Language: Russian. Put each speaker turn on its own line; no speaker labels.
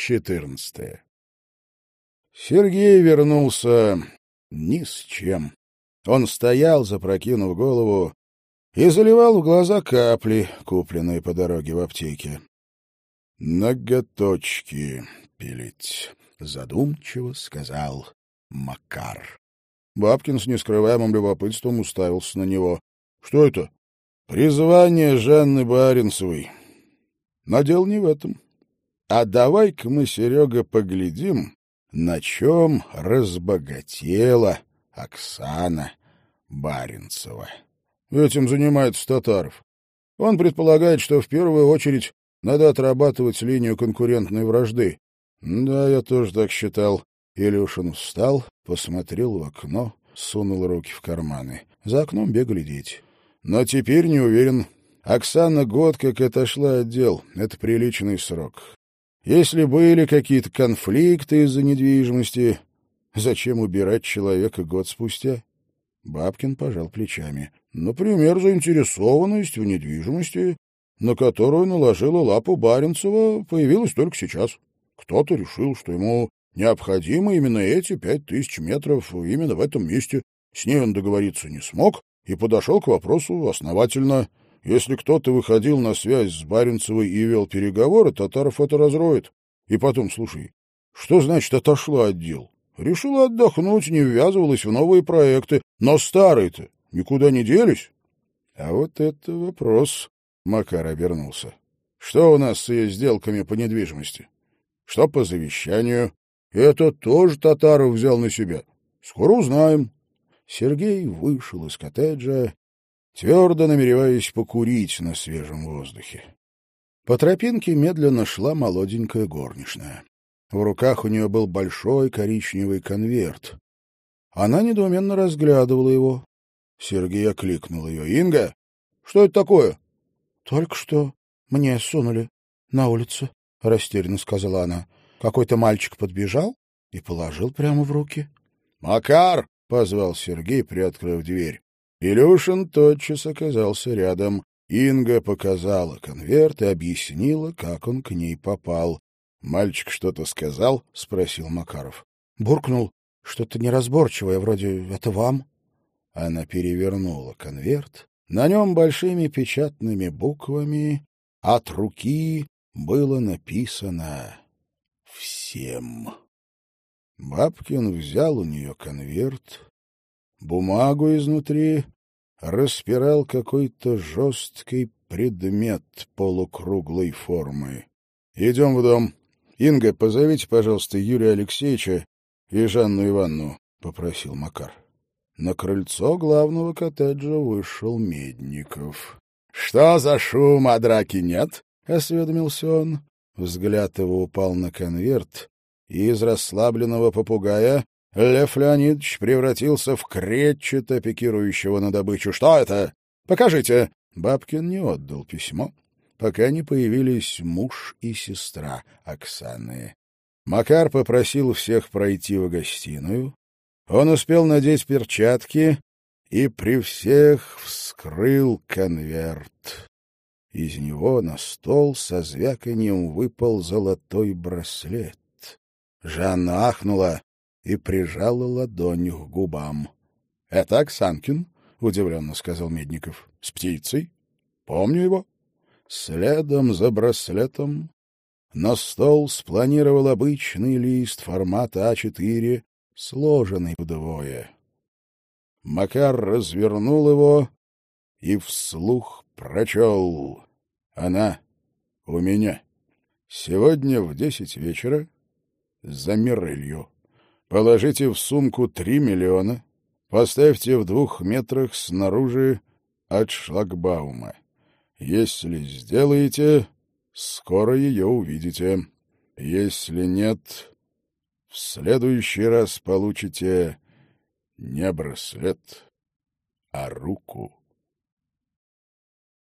14. Сергей вернулся ни с чем. Он стоял, запрокинув голову, и заливал в глаза капли, купленные по дороге в аптеке. «Ноготочки пилить», — задумчиво сказал Макар. Бабкин с нескрываемым любопытством уставился на него. «Что это?» «Призвание Жанны Баренцевой». Но дело не в этом. А давай-ка мы, Серега, поглядим, на чем разбогатела Оксана Баренцева. Этим занимается Татаров. Он предполагает, что в первую очередь надо отрабатывать линию конкурентной вражды. Да, я тоже так считал. Илюшин встал, посмотрел в окно, сунул руки в карманы. За окном бегали дети. Но теперь не уверен. Оксана год как отошла от дел. Это приличный срок. Если были какие-то конфликты из-за недвижимости, зачем убирать человека год спустя? Бабкин пожал плечами. Например, заинтересованность в недвижимости, на которую наложила лапу Баренцева, появилась только сейчас. Кто-то решил, что ему необходимы именно эти пять тысяч метров именно в этом месте. С ней он договориться не смог и подошел к вопросу основательно. Если кто-то выходил на связь с Баренцевой и вел переговоры, Татаров это разроет. И потом, слушай, что значит отошла от дел? Решила отдохнуть, не ввязывалась в новые проекты. Но старые-то никуда не делись. А вот это вопрос, — Макар обернулся. Что у нас с ее сделками по недвижимости? Что по завещанию? Это тоже Татаров взял на себя. Скоро узнаем. Сергей вышел из коттеджа, твердо намереваясь покурить на свежем воздухе. По тропинке медленно шла молоденькая горничная. В руках у нее был большой коричневый конверт. Она недоуменно разглядывала его. Сергей окликнул ее. — Инга, что это такое? — Только что мне сунули на улице, — растерянно сказала она. Какой-то мальчик подбежал и положил прямо в руки. — Макар! — позвал Сергей, приоткрыв дверь. Илюшин тотчас оказался рядом. Инга показала конверт и объяснила, как он к ней попал. — Мальчик что-то сказал? — спросил Макаров. — Буркнул что-то неразборчивое, вроде «это вам». Она перевернула конверт. На нем большими печатными буквами от руки было написано «Всем». Бабкин взял у нее конверт, бумагу изнутри, распирал какой-то жесткий предмет полукруглой формы. — Идем в дом. Инга, позовите, пожалуйста, Юрия Алексеевича и Жанну Ивановну, — попросил Макар. На крыльцо главного коттеджа вышел Медников. — Что за шум, а драки нет? — осведомился он. Взгляд его упал на конверт, и из расслабленного попугая Лев Леонидович превратился в кретчато пикирующего на добычу. — Что это? Покажите! Бабкин не отдал письмо, пока не появились муж и сестра Оксаны. Макар попросил всех пройти в гостиную. Он успел надеть перчатки и при всех вскрыл конверт. Из него на стол со звяканьем выпал золотой браслет. Жанна ахнула и прижала ладонь к губам. — Это Оксанкин, — удивленно сказал Медников. — С птицей. Помню его. Следом за браслетом на стол спланировал обычный лист формата А4, сложенный вдвое. Макар развернул его и вслух прочел. Она у меня. Сегодня в десять вечера за Мирелью. Положите в сумку три миллиона, поставьте в двух метрах снаружи от шлагбаума. Если сделаете, скоро ее увидите. Если нет, в следующий раз получите не браслет, а руку.